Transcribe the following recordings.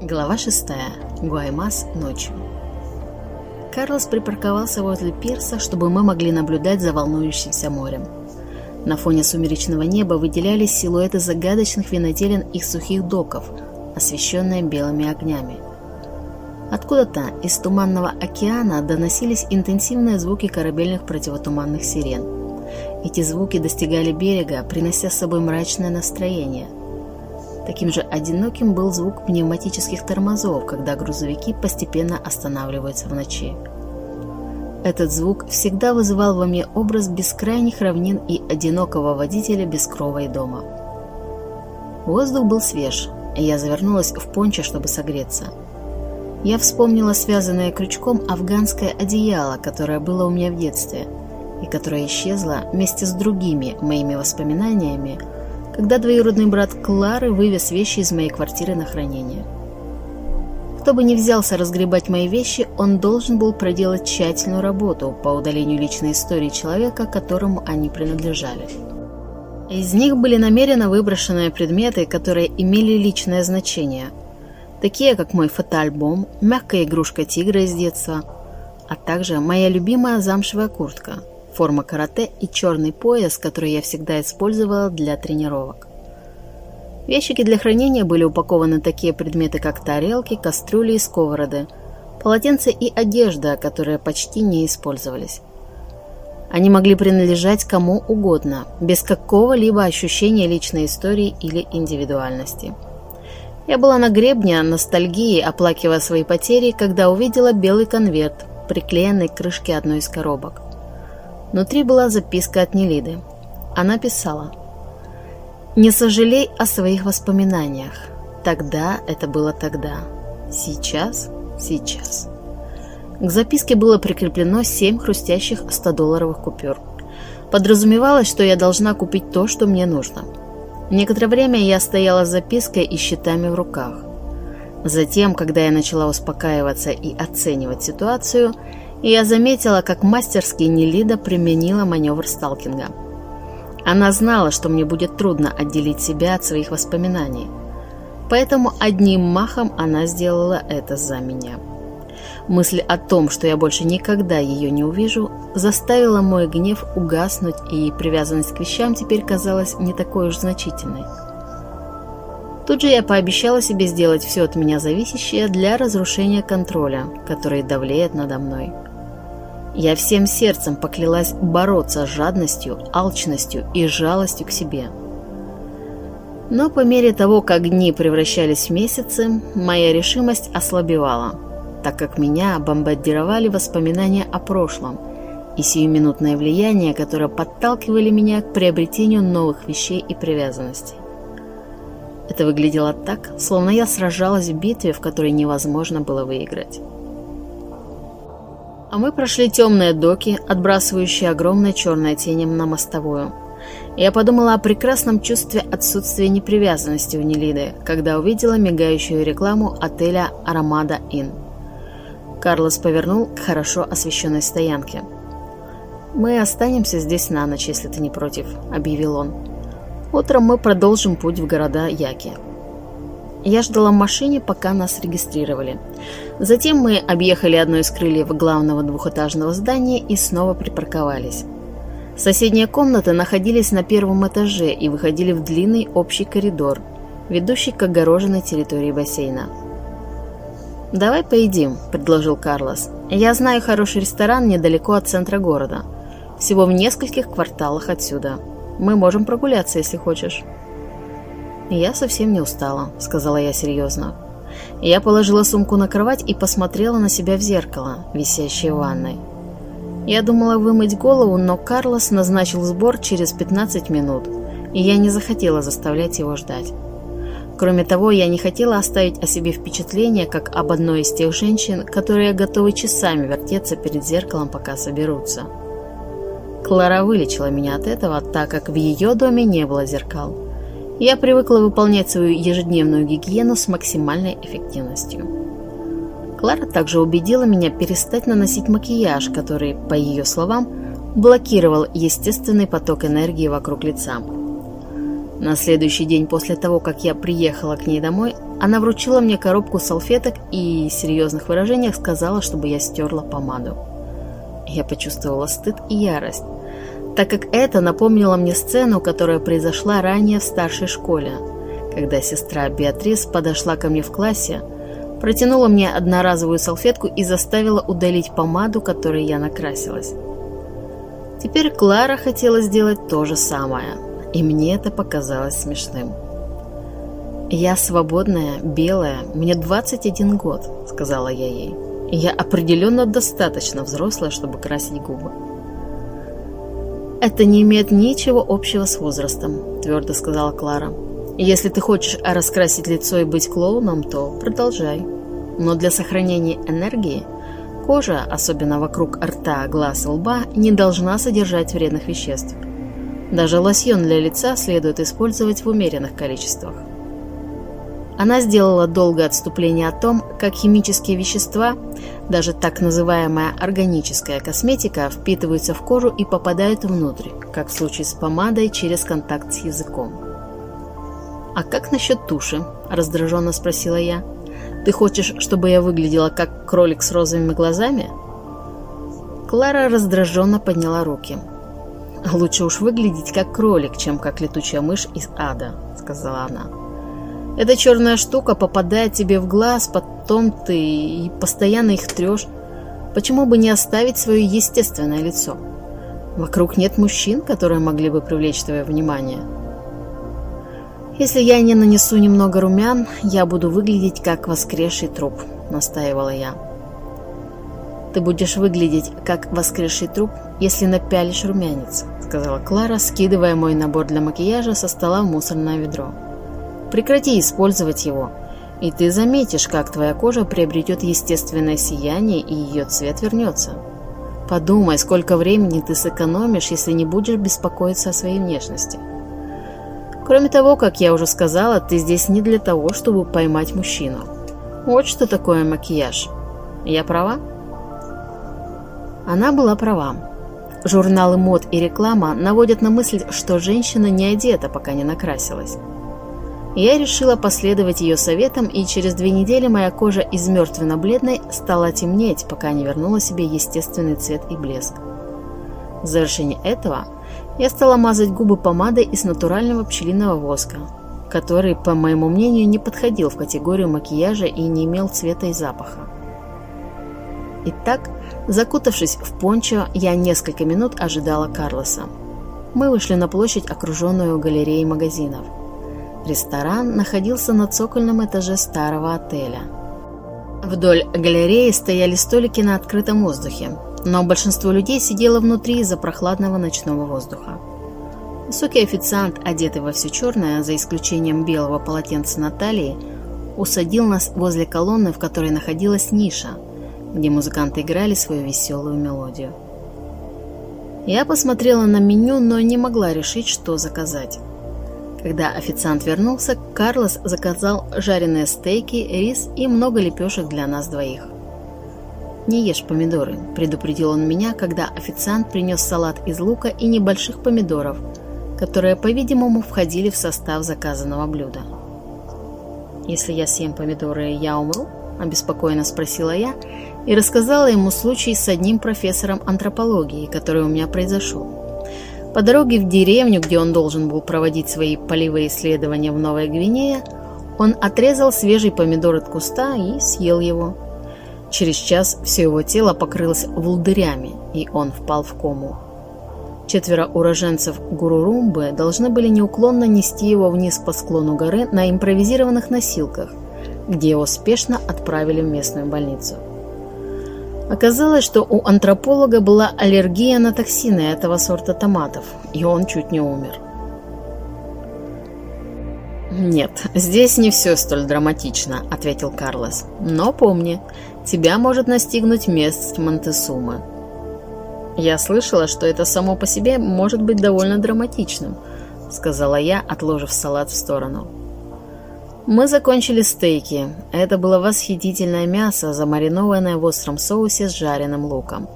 Глава 6. Гуаймас ночью. Карлос припарковался возле пирса, чтобы мы могли наблюдать за волнующимся морем. На фоне сумеречного неба выделялись силуэты загадочных виноделен и сухих доков, освещенные белыми огнями. Откуда-то из туманного океана доносились интенсивные звуки корабельных противотуманных сирен. Эти звуки достигали берега, принося с собой мрачное настроение – Таким же одиноким был звук пневматических тормозов, когда грузовики постепенно останавливаются в ночи. Этот звук всегда вызывал во мне образ бескрайних равнин и одинокого водителя без крова и дома. Воздух был свеж, и я завернулась в пончо, чтобы согреться. Я вспомнила связанное крючком афганское одеяло, которое было у меня в детстве, и которое исчезло вместе с другими моими воспоминаниями – когда двоюродный брат Клары вывез вещи из моей квартиры на хранение. Кто бы ни взялся разгребать мои вещи, он должен был проделать тщательную работу по удалению личной истории человека, которому они принадлежали. Из них были намеренно выброшенные предметы, которые имели личное значение, такие как мой фотоальбом, мягкая игрушка тигра из детства, а также моя любимая замшевая куртка – форма карате и черный пояс, который я всегда использовала для тренировок. В ящике для хранения были упакованы такие предметы, как тарелки, кастрюли и сковороды, полотенца и одежда, которые почти не использовались. Они могли принадлежать кому угодно, без какого-либо ощущения личной истории или индивидуальности. Я была на гребне ностальгии, оплакивая свои потери, когда увидела белый конверт, приклеенный к крышке одной из коробок. Внутри была записка от Нелиды. Она писала «Не сожалей о своих воспоминаниях. Тогда это было тогда. Сейчас – сейчас». К записке было прикреплено семь хрустящих 100-долларовых купюр. Подразумевалось, что я должна купить то, что мне нужно. Некоторое время я стояла с запиской и счетами в руках. Затем, когда я начала успокаиваться и оценивать ситуацию, и я заметила, как мастерски Нелида применила маневр сталкинга. Она знала, что мне будет трудно отделить себя от своих воспоминаний, поэтому одним махом она сделала это за меня. Мысль о том, что я больше никогда ее не увижу, заставила мой гнев угаснуть, и привязанность к вещам теперь казалась не такой уж значительной. Тут же я пообещала себе сделать все от меня зависящее для разрушения контроля, который давлеет надо мной. Я всем сердцем поклялась бороться с жадностью, алчностью и жалостью к себе. Но по мере того, как дни превращались в месяцы, моя решимость ослабевала, так как меня бомбардировали воспоминания о прошлом и сиюминутное влияние, которое подталкивали меня к приобретению новых вещей и привязанностей. Это выглядело так, словно я сражалась в битве, в которой невозможно было выиграть. А мы прошли темные доки, отбрасывающие огромные черные тени на мостовую. Я подумала о прекрасном чувстве отсутствия непривязанности у Нелиды, когда увидела мигающую рекламу отеля «Аромада Inn». Карлос повернул к хорошо освещенной стоянке. «Мы останемся здесь на ночь, если ты не против», — объявил он. «Утром мы продолжим путь в города Яки». Я ждала в машине, пока нас регистрировали. Затем мы объехали одно из крыльев главного двухэтажного здания и снова припарковались. Соседние комнаты находились на первом этаже и выходили в длинный общий коридор, ведущий к огороженной территории бассейна. «Давай поедим», – предложил Карлос. «Я знаю хороший ресторан недалеко от центра города. Всего в нескольких кварталах отсюда. Мы можем прогуляться, если хочешь». «Я совсем не устала», — сказала я серьезно. Я положила сумку на кровать и посмотрела на себя в зеркало, висящее в ванной. Я думала вымыть голову, но Карлос назначил сбор через 15 минут, и я не захотела заставлять его ждать. Кроме того, я не хотела оставить о себе впечатление, как об одной из тех женщин, которые готовы часами вертеться перед зеркалом, пока соберутся. Клара вылечила меня от этого, так как в ее доме не было зеркал. Я привыкла выполнять свою ежедневную гигиену с максимальной эффективностью. Клара также убедила меня перестать наносить макияж, который, по ее словам, блокировал естественный поток энергии вокруг лица. На следующий день после того, как я приехала к ней домой, она вручила мне коробку салфеток и в серьезных выражениях сказала, чтобы я стерла помаду. Я почувствовала стыд и ярость, так как это напомнило мне сцену, которая произошла ранее в старшей школе, когда сестра Беатрис подошла ко мне в классе, протянула мне одноразовую салфетку и заставила удалить помаду, которой я накрасилась. Теперь Клара хотела сделать то же самое – и мне это показалось смешным. «Я свободная, белая, мне 21 год», — сказала я ей. «Я определенно достаточно взрослая, чтобы красить губы». «Это не имеет ничего общего с возрастом», — твердо сказала Клара. «Если ты хочешь раскрасить лицо и быть клоуном, то продолжай. Но для сохранения энергии кожа, особенно вокруг рта, глаз и лба, не должна содержать вредных веществ. Даже лосьон для лица следует использовать в умеренных количествах. Она сделала долгое отступление о том, как химические вещества, даже так называемая органическая косметика, впитываются в кожу и попадают внутрь, как в случае с помадой через контакт с языком. «А как насчет туши?» – раздраженно спросила я. «Ты хочешь, чтобы я выглядела как кролик с розовыми глазами?» Клара раздраженно подняла руки – «Лучше уж выглядеть как кролик, чем как летучая мышь из ада», — сказала она. «Эта черная штука попадает тебе в глаз, потом ты и постоянно их трешь. Почему бы не оставить свое естественное лицо? Вокруг нет мужчин, которые могли бы привлечь твое внимание». «Если я не нанесу немного румян, я буду выглядеть как воскресший труп», — настаивала я. «Ты будешь выглядеть как воскресший труп, если напялишь румянец», — сказала Клара, скидывая мой набор для макияжа со стола в мусорное ведро. «Прекрати использовать его, и ты заметишь, как твоя кожа приобретет естественное сияние и ее цвет вернется. Подумай, сколько времени ты сэкономишь, если не будешь беспокоиться о своей внешности. Кроме того, как я уже сказала, ты здесь не для того, чтобы поймать мужчину. Вот что такое макияж. Я права?» Она была права. Журналы мод и реклама наводят на мысль, что женщина не одета, пока не накрасилась. Я решила последовать ее советам, и через две недели моя кожа из мертвенно-бледной стала темнеть, пока не вернула себе естественный цвет и блеск. В завершение этого я стала мазать губы помадой из натурального пчелиного воска, который, по моему мнению, не подходил в категорию макияжа и не имел цвета и запаха. Итак, закутавшись в пончо, я несколько минут ожидала Карлоса. Мы вышли на площадь, окруженную галереей магазинов. Ресторан находился на цокольном этаже старого отеля. Вдоль галереи стояли столики на открытом воздухе, но большинство людей сидело внутри из-за прохладного ночного воздуха. Высокий официант, одетый во все черное, за исключением белого полотенца на талии, усадил нас возле колонны, в которой находилась ниша – где музыканты играли свою веселую мелодию. Я посмотрела на меню, но не могла решить, что заказать. Когда официант вернулся, Карлос заказал жареные стейки, рис и много лепешек для нас двоих. «Не ешь помидоры», – предупредил он меня, когда официант принес салат из лука и небольших помидоров, которые, по-видимому, входили в состав заказанного блюда. «Если я съем помидоры, я умру?» – обеспокоенно спросила я и рассказала ему случай с одним профессором антропологии, который у меня произошел. По дороге в деревню, где он должен был проводить свои полевые исследования в Новой Гвинее, он отрезал свежий помидор от куста и съел его. Через час все его тело покрылось волдырями, и он впал в кому. Четверо уроженцев Гурурумбы должны были неуклонно нести его вниз по склону горы на импровизированных носилках – где его спешно отправили в местную больницу. Оказалось, что у антрополога была аллергия на токсины этого сорта томатов, и он чуть не умер. «Нет, здесь не все столь драматично», — ответил Карлос. «Но помни, тебя может настигнуть месть Монтесумы». «Я слышала, что это само по себе может быть довольно драматичным», — сказала я, отложив салат в сторону. Мы закончили стейки. Это было восхитительное мясо, замаринованное в остром соусе с жареным луком.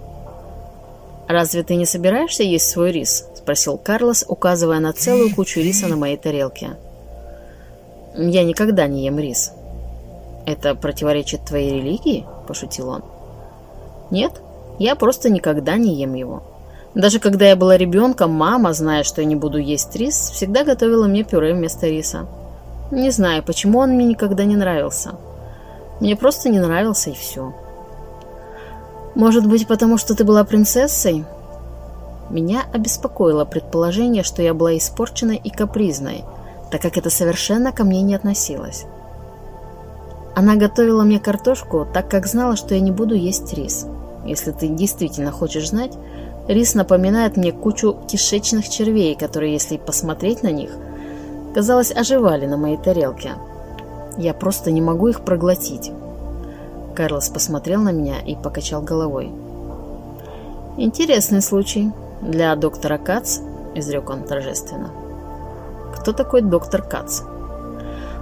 «Разве ты не собираешься есть свой рис?» – спросил Карлос, указывая на целую кучу риса на моей тарелке. «Я никогда не ем рис». «Это противоречит твоей религии?» – пошутил он. «Нет, я просто никогда не ем его. Даже когда я была ребенком, мама, зная, что я не буду есть рис, всегда готовила мне пюре вместо риса. Не знаю, почему он мне никогда не нравился. Мне просто не нравился и все». «Может быть, потому что ты была принцессой?» Меня обеспокоило предположение, что я была испорченной и капризной, так как это совершенно ко мне не относилось. Она готовила мне картошку, так как знала, что я не буду есть рис. Если ты действительно хочешь знать, рис напоминает мне кучу кишечных червей, которые, если посмотреть на них, казалось, оживали на моей тарелке. Я просто не могу их проглотить. Карлос посмотрел на меня и покачал головой. «Интересный случай. Для доктора Кац», — изрек он торжественно. «Кто такой доктор Кац?»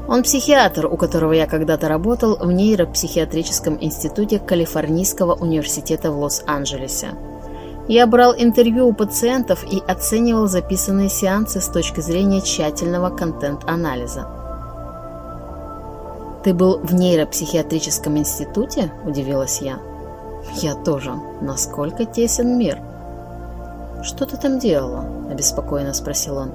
Он психиатр, у которого я когда-то работал в нейропсихиатрическом институте Калифорнийского университета в Лос-Анджелесе. Я брал интервью у пациентов и оценивал записанные сеансы с точки зрения тщательного контент-анализа. «Ты был в нейропсихиатрическом институте?» – удивилась я. «Я тоже. Насколько тесен мир?» «Что ты там делала?» – обеспокоенно спросил он.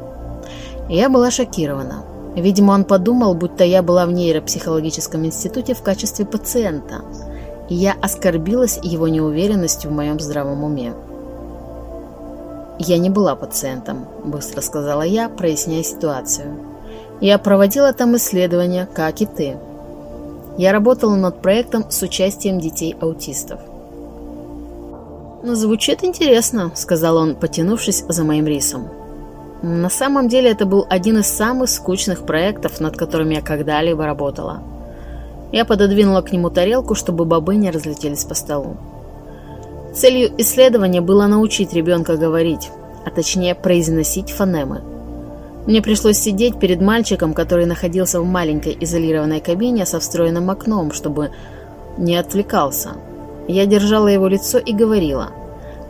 Я была шокирована. Видимо, он подумал, будто я была в нейропсихологическом институте в качестве пациента, и я оскорбилась его неуверенностью в моем здравом уме. «Я не была пациентом», – быстро сказала я, проясняя ситуацию. «Я проводила там исследования, как и ты. Я работала над проектом с участием детей-аутистов. «Звучит интересно», — сказал он, потянувшись за моим рисом. На самом деле это был один из самых скучных проектов, над которыми я когда-либо работала. Я пододвинула к нему тарелку, чтобы бобы не разлетелись по столу. Целью исследования было научить ребенка говорить, а точнее произносить фонемы — мне пришлось сидеть перед мальчиком, который находился в маленькой изолированной кабине со встроенным окном, чтобы не отвлекался. Я держала его лицо и говорила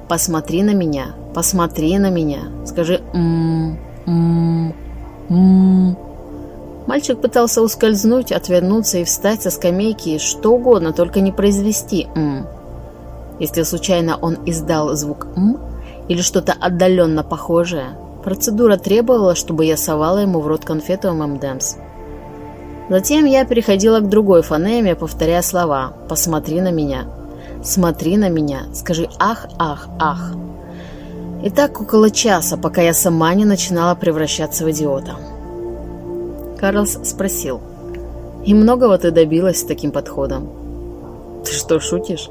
«Посмотри на меня, посмотри на меня, скажи «ммм, ммм, ммм». Мальчик пытался ускользнуть, отвернуться и встать со скамейки, что угодно, только не произвести «м». Если случайно он издал звук «м» или что-то отдаленно похожее – Процедура требовала, чтобы я совала ему в рот конфету ММДМС. Затем я переходила к другой фонеме, повторяя слова «посмотри на меня», «смотри на меня», «скажи ах, ах, ах». И так около часа, пока я сама не начинала превращаться в идиота. Карлс спросил, «И многого ты добилась с таким подходом?» «Ты что, шутишь?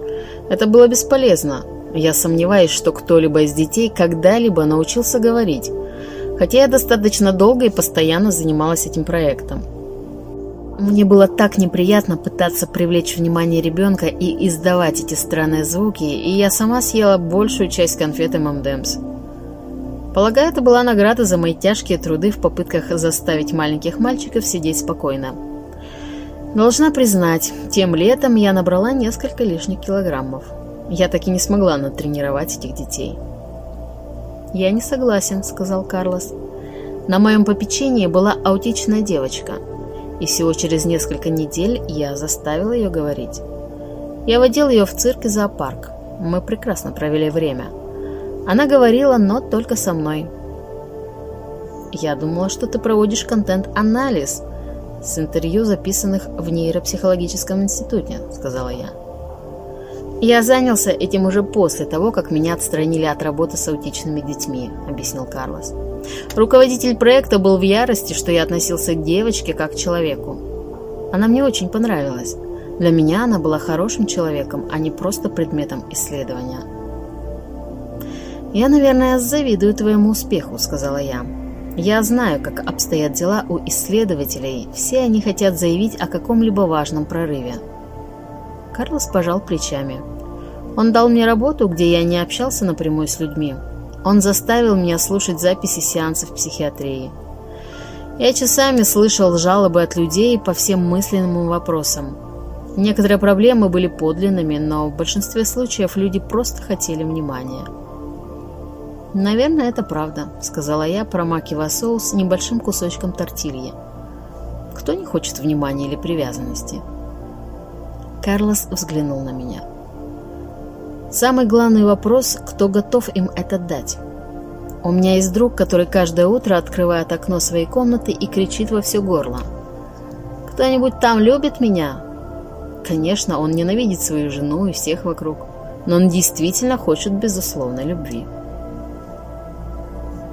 Это было бесполезно. Я сомневаюсь, что кто-либо из детей когда-либо научился говорить хотя я достаточно долго и постоянно занималась этим проектом. Мне было так неприятно пытаться привлечь внимание ребенка и издавать эти странные звуки, и я сама съела большую часть конфеты Мамдемс. Полагаю, это была награда за мои тяжкие труды в попытках заставить маленьких мальчиков сидеть спокойно. Должна признать, тем летом я набрала несколько лишних килограммов. Я так и не смогла натренировать этих детей. «Я не согласен», — сказал Карлос. «На моем попечении была аутичная девочка, и всего через несколько недель я заставил ее говорить. Я водил ее в цирк и зоопарк. Мы прекрасно провели время. Она говорила, но только со мной. Я думала, что ты проводишь контент-анализ с интервью, записанных в нейропсихологическом институте, сказала я. «Я занялся этим уже после того, как меня отстранили от работы с аутичными детьми», — объяснил Карлос. «Руководитель проекта был в ярости, что я относился к девочке как к человеку. Она мне очень понравилась. Для меня она была хорошим человеком, а не просто предметом исследования». «Я, наверное, завидую твоему успеху», — сказала я. «Я знаю, как обстоят дела у исследователей. Все они хотят заявить о каком-либо важном прорыве». Карлос пожал плечами. Он дал мне работу, где я не общался напрямую с людьми. Он заставил меня слушать записи сеансов психиатрии. Я часами слышал жалобы от людей по всем мысленным вопросам. Некоторые проблемы были подлинными, но в большинстве случаев люди просто хотели внимания. «Наверное, это правда», — сказала я, промакивая соус небольшим кусочком тортильи. «Кто не хочет внимания или привязанности?» Карлос взглянул на меня. «Самый главный вопрос — кто готов им это дать?» У меня есть друг, который каждое утро открывает окно своей комнаты и кричит во все горло. «Кто-нибудь там любит меня?» Конечно, он ненавидит свою жену и всех вокруг, но он действительно хочет безусловной любви.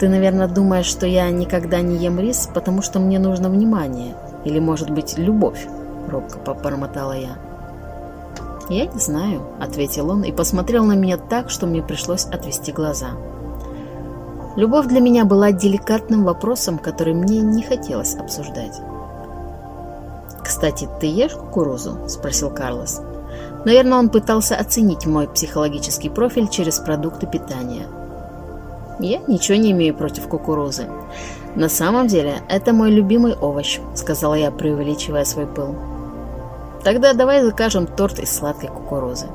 Ты, наверное, думаешь, что я никогда не ем рис, потому что мне нужно внимание. Или, может быть, любовь?» Робко попромотала я. «Я не знаю», — ответил он и посмотрел на меня так, что мне пришлось отвести глаза. Любовь для меня была деликатным вопросом, который мне не хотелось обсуждать. «Кстати, ты ешь кукурузу?» – спросил Карлос. Наверное, он пытался оценить мой психологический профиль через продукты питания – я ничего не имею против кукурузы. На самом деле, это мой любимый овощ, сказала я, преувеличивая свой пыл. Тогда давай закажем торт из сладкой кукурузы.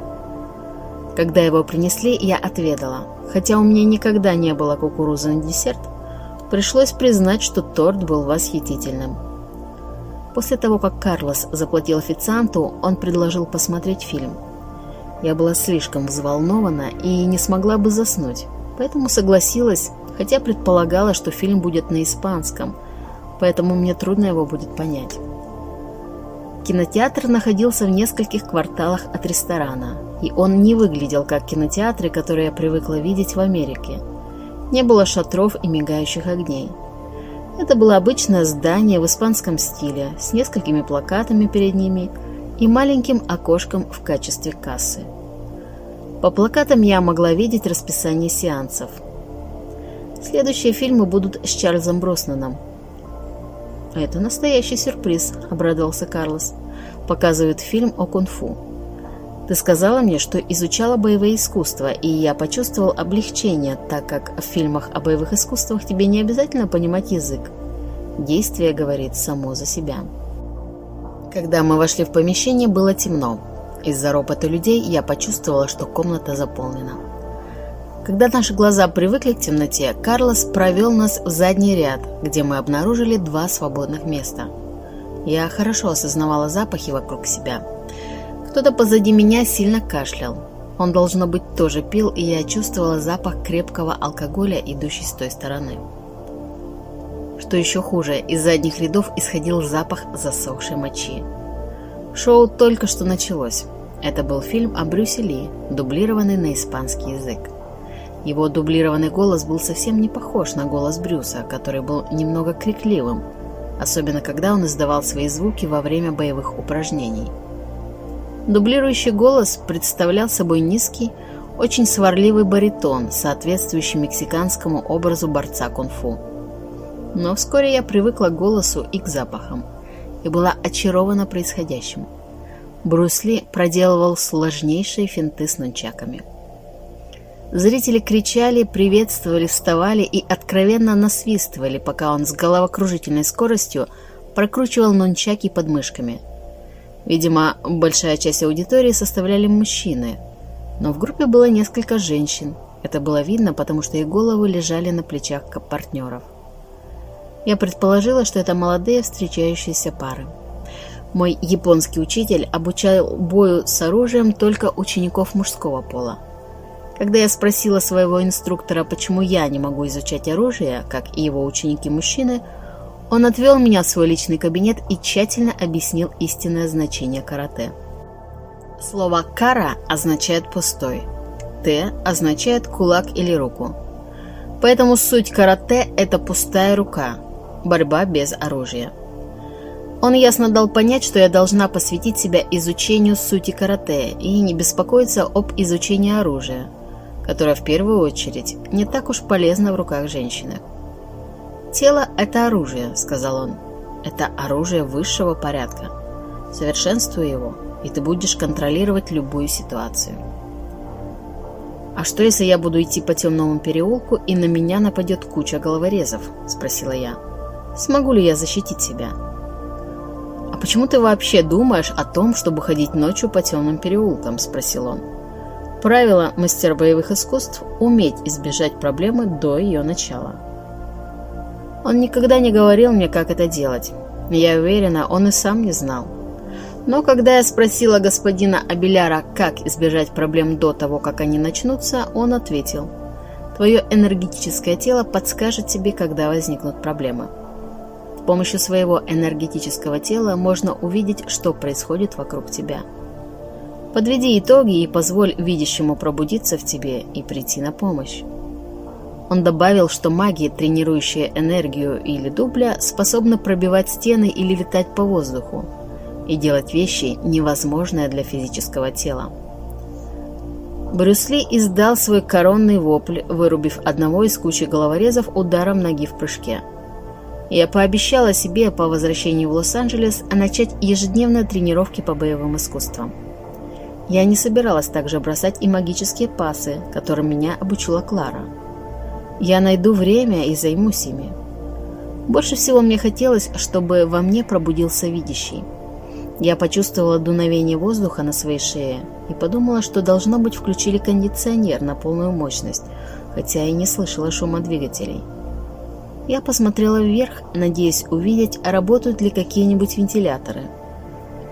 Когда его принесли, я отведала. Хотя у меня никогда не было кукурузы на десерт, пришлось признать, что торт был восхитительным. После того, как Карлос заплатил официанту, он предложил посмотреть фильм. Я была слишком взволнована и не смогла бы заснуть поэтому согласилась, хотя предполагала, что фильм будет на испанском, поэтому мне трудно его будет понять. Кинотеатр находился в нескольких кварталах от ресторана, и он не выглядел как кинотеатры, которые я привыкла видеть в Америке. Не было шатров и мигающих огней. Это было обычное здание в испанском стиле, с несколькими плакатами перед ними и маленьким окошком в качестве кассы. По плакатам я могла видеть расписание сеансов. Следующие фильмы будут с Чарльзом Броснаном. «Это настоящий сюрприз», — обрадовался Карлос. «Показывают фильм о кунг-фу. Ты сказала мне, что изучала боевые искусства, и я почувствовал облегчение, так как в фильмах о боевых искусствах тебе не обязательно понимать язык. Действие говорит само за себя». Когда мы вошли в помещение, было темно. Из-за ропота людей я почувствовала, что комната заполнена. Когда наши глаза привыкли к темноте, Карлос провел нас в задний ряд, где мы обнаружили два свободных места. Я хорошо осознавала запахи вокруг себя. Кто-то позади меня сильно кашлял. Он, должно быть, тоже пил, и я чувствовала запах крепкого алкоголя, идущий с той стороны. Что еще хуже, из задних рядов исходил запах засохшей мочи. Шоу только что началось. Это был фильм о Брюсе Ли, дублированный на испанский язык. Его дублированный голос был совсем не похож на голос Брюса, который был немного крикливым, особенно когда он издавал свои звуки во время боевых упражнений. Дублирующий голос представлял собой низкий, очень сварливый баритон, соответствующий мексиканскому образу борца кунг-фу. Но вскоре я привыкла к голосу и к запахам, и была очарована происходящим. Брюс Ли проделывал сложнейшие финты с нунчаками. Зрители кричали, приветствовали, вставали и откровенно насвистывали, пока он с головокружительной скоростью прокручивал нунчаки под мышками. Видимо, большая часть аудитории составляли мужчины, но в группе было несколько женщин. Это было видно, потому что их головы лежали на плечах партнеров. Я предположила, что это молодые встречающиеся пары. Мой японский учитель обучал бою с оружием только учеников мужского пола. Когда я спросила своего инструктора, почему я не могу изучать оружие, как и его ученики-мужчины, он отвел меня в свой личный кабинет и тщательно объяснил истинное значение карате. Слово «кара» означает «пустой», «т» означает «кулак» или «руку». Поэтому суть карате – это пустая рука, борьба без оружия. Он ясно дал понять, что я должна посвятить себя изучению сути карате и не беспокоиться об изучении оружия, которое в первую очередь не так уж полезно в руках женщины. «Тело – это оружие», – сказал он. «Это оружие высшего порядка. Совершенствуй его, и ты будешь контролировать любую ситуацию». «А что, если я буду идти по темному переулку, и на меня нападет куча головорезов?» – спросила я. «Смогу ли я защитить себя?» «А почему ты вообще думаешь о том, чтобы ходить ночью по темным переулкам?» – спросил он. Правило мастера боевых искусств – уметь избежать проблемы до ее начала. Он никогда не говорил мне, как это делать. Я уверена, он и сам не знал. Но когда я спросила господина Абеляра, как избежать проблем до того, как они начнутся, он ответил, «Твое энергетическое тело подскажет тебе, когда возникнут проблемы». Помощью своего энергетического тела можно увидеть, что происходит вокруг тебя. Подведи итоги и позволь видящему пробудиться в тебе и прийти на помощь. Он добавил, что маги, тренирующие энергию или дубля, способны пробивать стены или летать по воздуху и делать вещи, невозможные для физического тела. Брюс Ли издал свой коронный вопль, вырубив одного из кучи головорезов ударом ноги в прыжке. Я пообещала себе по возвращении в Лос-Анджелес начать ежедневные тренировки по боевым искусствам. Я не собиралась также бросать и магические пасы, которым меня обучила Клара. Я найду время и займусь ими. Больше всего мне хотелось, чтобы во мне пробудился видящий. Я почувствовала дуновение воздуха на своей шее и подумала, что должно быть включили кондиционер на полную мощность, хотя и не слышала шума двигателей. Я посмотрела вверх, надеясь увидеть, работают ли какие-нибудь вентиляторы.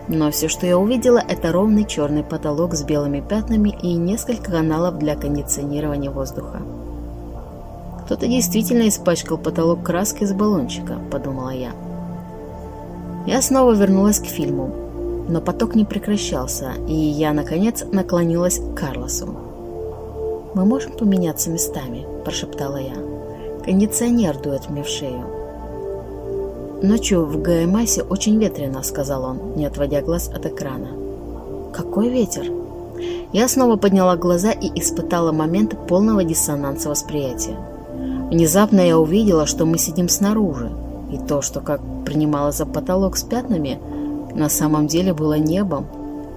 Но все, что я увидела, это ровный черный потолок с белыми пятнами и несколько каналов для кондиционирования воздуха. Кто-то действительно испачкал потолок краской из баллончика, подумала я. Я снова вернулась к фильму, но поток не прекращался, и я, наконец, наклонилась к Карлосу. «Мы можем поменяться местами?» – прошептала я. «Кондиционер дует мне в шею». «Ночью в Гаймасе очень ветрено», – сказал он, не отводя глаз от экрана. «Какой ветер?» Я снова подняла глаза и испытала момент полного диссонанса восприятия. Внезапно я увидела, что мы сидим снаружи, и то, что как принимала за потолок с пятнами, на самом деле было небом.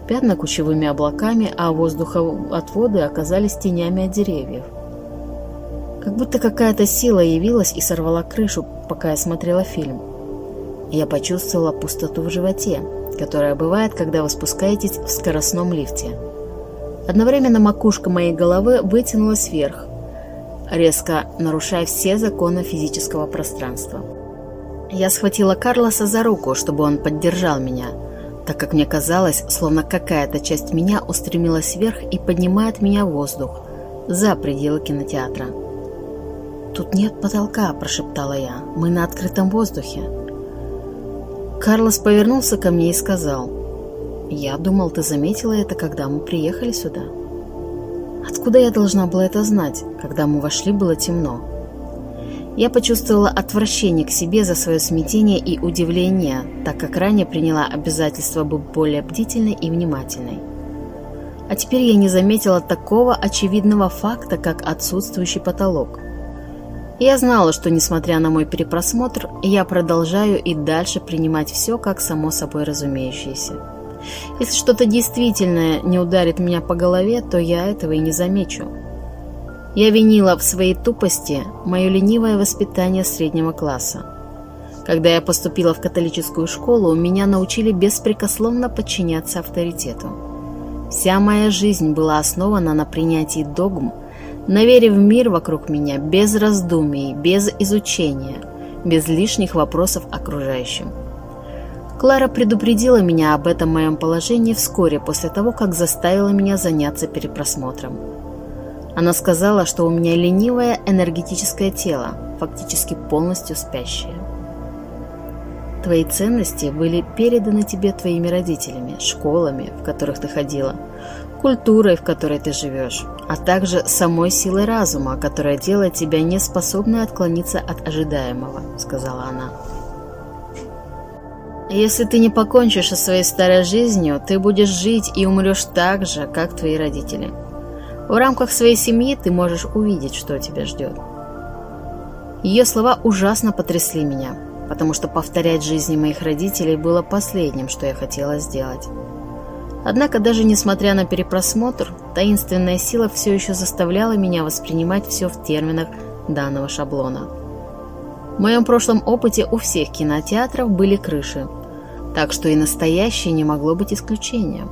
Пятна кучевыми облаками, а воздухоотводы оказались тенями от деревьев. Как будто какая-то сила явилась и сорвала крышу, пока я смотрела фильм. Я почувствовала пустоту в животе, которая бывает, когда вы спускаетесь в скоростном лифте. Одновременно макушка моей головы вытянулась вверх, резко нарушая все законы физического пространства. Я схватила Карлоса за руку, чтобы он поддержал меня, так как мне казалось, словно какая-то часть меня устремилась вверх и поднимает меня в воздух, за пределы кинотеатра. «Тут нет потолка», – прошептала я. «Мы на открытом воздухе». Карлос повернулся ко мне и сказал, «Я думал, ты заметила это, когда мы приехали сюда». Откуда я должна была это знать? Когда мы вошли, было темно. Я почувствовала отвращение к себе за свое смятение и удивление, так как ранее приняла обязательство быть более бдительной и внимательной. А теперь я не заметила такого очевидного факта, как отсутствующий потолок. Я знала, что, несмотря на мой перепросмотр, я продолжаю и дальше принимать все как само собой разумеющееся. Если что-то действительно не ударит меня по голове, то я этого и не замечу. Я винила в своей тупости мое ленивое воспитание среднего класса. Когда я поступила в католическую школу, меня научили беспрекословно подчиняться авторитету. Вся моя жизнь была основана на принятии догм, на вере в мир вокруг меня без раздумий, без изучения, без лишних вопросов окружающим. Клара предупредила меня об этом моем положении вскоре после того, как заставила меня заняться перепросмотром. Она сказала, что у меня ленивое энергетическое тело, фактически полностью спящее. Твои ценности были переданы тебе твоими родителями, школами, в которых ты ходила, культурой, в которой ты живешь, а также самой силой разума, которая делает тебя неспособной отклониться от ожидаемого, сказала она. Если ты не покончишь со своей старой жизнью, ты будешь жить и умрешь так же, как твои родители. В рамках своей семьи ты можешь увидеть, что тебя ждет. Ее слова ужасно потрясли меня, потому что повторять жизни моих родителей было последним, что я хотела сделать. Однако даже несмотря на перепросмотр, таинственная сила все еще заставляла меня воспринимать все в терминах данного шаблона. В моем прошлом опыте у всех кинотеатров были крыши, так что и настоящее не могло быть исключением.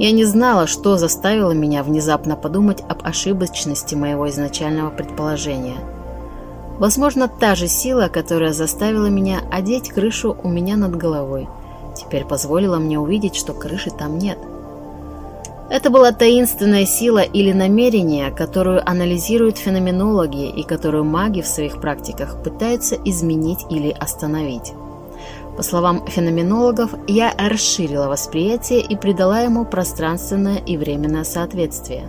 Я не знала, что заставило меня внезапно подумать об ошибочности моего изначального предположения. Возможно, та же сила, которая заставила меня одеть крышу у меня над головой, теперь позволила мне увидеть, что крыши там нет. Это была таинственная сила или намерение, которую анализируют феноменологи и которую маги в своих практиках пытаются изменить или остановить. По словам феноменологов, я расширила восприятие и придала ему пространственное и временное соответствие.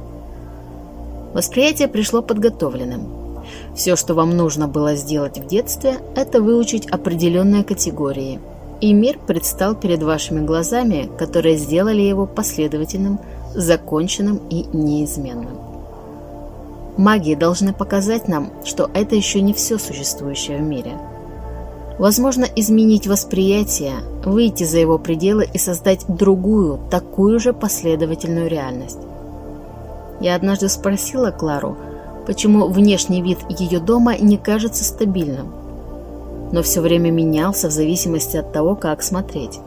Восприятие пришло подготовленным. Все, что вам нужно было сделать в детстве, это выучить определенные категории. И мир предстал перед вашими глазами, которые сделали его последовательным, законченным и неизменным. Маги должны показать нам, что это еще не все существующее в мире – Возможно, изменить восприятие, выйти за его пределы и создать другую, такую же последовательную реальность. Я однажды спросила Клару, почему внешний вид ее дома не кажется стабильным, но все время менялся в зависимости от того, как смотреть.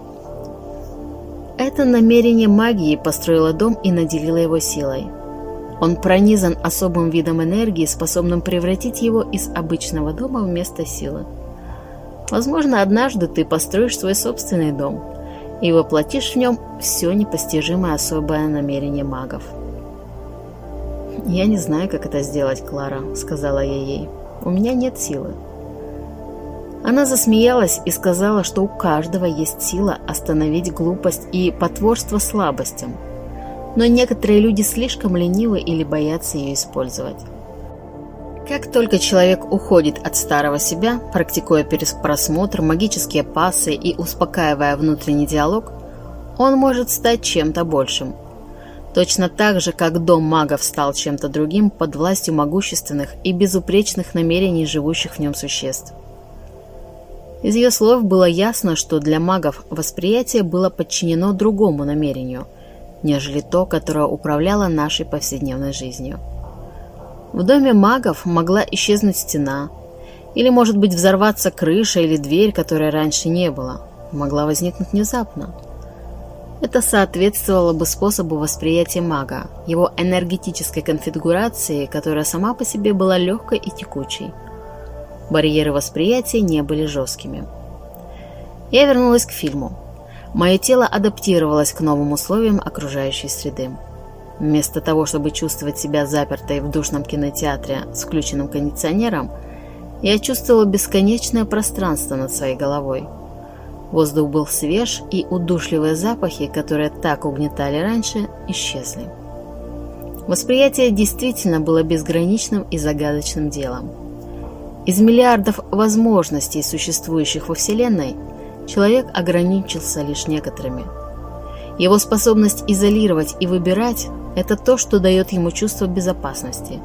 Это намерение магии построило дом и наделило его силой. Он пронизан особым видом энергии, способным превратить его из обычного дома в место силы. Возможно, однажды ты построишь свой собственный дом и воплотишь в нем все непостижимое особое намерение магов. «Я не знаю, как это сделать, Клара», — сказала я ей. «У меня нет силы». Она засмеялась и сказала, что у каждого есть сила остановить глупость и потворство слабостям, но некоторые люди слишком ленивы или боятся ее использовать. Как только человек уходит от старого себя, практикуя просмотр, магические пасы и успокаивая внутренний диалог, он может стать чем-то большим. Точно так же, как дом магов стал чем-то другим под властью могущественных и безупречных намерений живущих в нем существ. Из ее слов было ясно, что для магов восприятие было подчинено другому намерению, нежели то, которое управляло нашей повседневной жизнью. В доме магов могла исчезнуть стена, или, может быть, взорваться крыша или дверь, которой раньше не было. Могла возникнуть внезапно. Это соответствовало бы способу восприятия мага, его энергетической конфигурации, которая сама по себе была легкой и текучей. Барьеры восприятия не были жесткими. Я вернулась к фильму. Мое тело адаптировалось к новым условиям окружающей среды. Вместо того, чтобы чувствовать себя запертой в душном кинотеатре с включенным кондиционером, я чувствовала бесконечное пространство над своей головой. Воздух был свеж, и удушливые запахи, которые так угнетали раньше, исчезли. Восприятие действительно было безграничным и загадочным делом. Из миллиардов возможностей, существующих во Вселенной, человек ограничился лишь некоторыми. Его способность изолировать и выбирать это то, что дает ему чувство безопасности.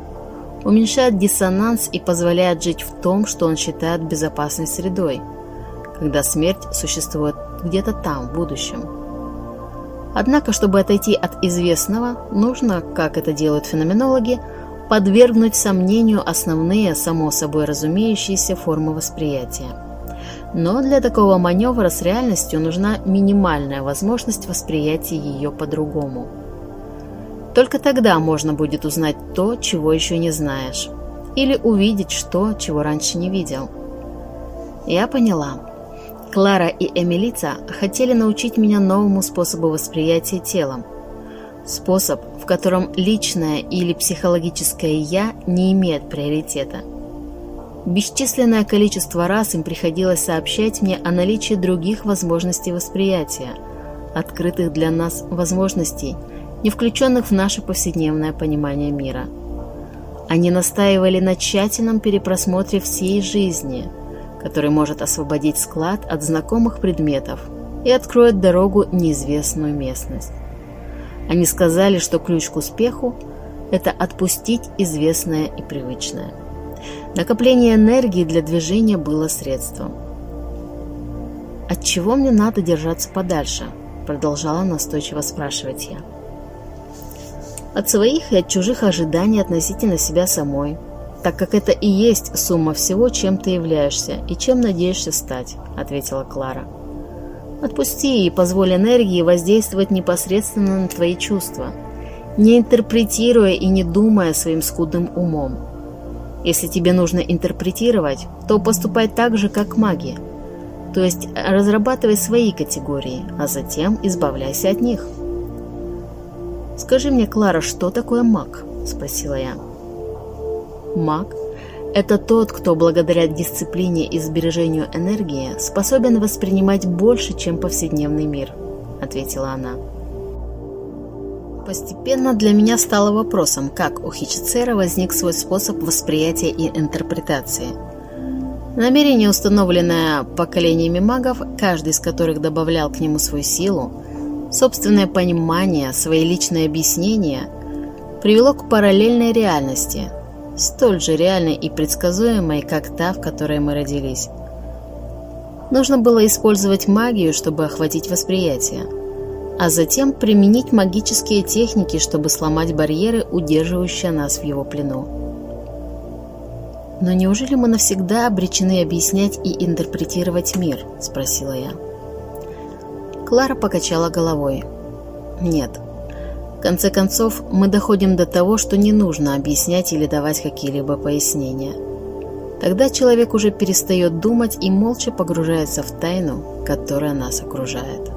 Уменьшает диссонанс и позволяет жить в том, что он считает безопасной средой, когда смерть существует где-то там, в будущем. Однако, чтобы отойти от известного, нужно, как это делают феноменологи, подвергнуть сомнению основные, само собой разумеющиеся формы восприятия. Но для такого маневра с реальностью нужна минимальная возможность восприятия ее по-другому – только тогда можно будет узнать то, чего еще не знаешь. Или увидеть что, чего раньше не видел. Я поняла. Клара и Эмилица хотели научить меня новому способу восприятия телом. Способ, в котором личное или психологическое «я» не имеет приоритета. Бесчисленное количество раз им приходилось сообщать мне о наличии других возможностей восприятия, открытых для нас возможностей – не включенных в наше повседневное понимание мира. Они настаивали на тщательном перепросмотре всей жизни, который может освободить склад от знакомых предметов и откроет дорогу неизвестную местность. Они сказали, что ключ к успеху – это отпустить известное и привычное. Накопление энергии для движения было средством. «От чего мне надо держаться подальше?» – продолжала настойчиво спрашивать я от своих и от чужих ожиданий относительно себя самой, так как это и есть сумма всего, чем ты являешься и чем надеешься стать», — ответила Клара. Отпусти и позволь энергии воздействовать непосредственно на твои чувства, не интерпретируя и не думая своим скудным умом. Если тебе нужно интерпретировать, то поступай так же, как маги. То есть разрабатывай свои категории, а затем избавляйся от них. «Скажи мне, Клара, что такое маг?» – спросила я. Маг – это тот, кто благодаря дисциплине и сбережению энергии способен воспринимать больше, чем повседневный мир, – ответила она. Постепенно для меня стало вопросом, как у Хичицера возник свой способ восприятия и интерпретации. Намерение, установленное поколениями магов, каждый из которых добавлял к нему свою силу, собственное понимание, свои личные объяснения, привело к параллельной реальности, столь же реальной и предсказуемой, как та, в которой мы родились. Нужно было использовать магию, чтобы охватить восприятие – а затем применить магические техники, чтобы сломать барьеры, удерживающие нас в его плену. «Но неужели мы навсегда обречены объяснять и интерпретировать мир?» – спросила я. Клара покачала головой. «Нет. Конце концов, мы доходим до того, что не нужно объяснять или давать какие-либо пояснения. Тогда человек уже перестает думать и молча погружается в тайну, которая нас окружает».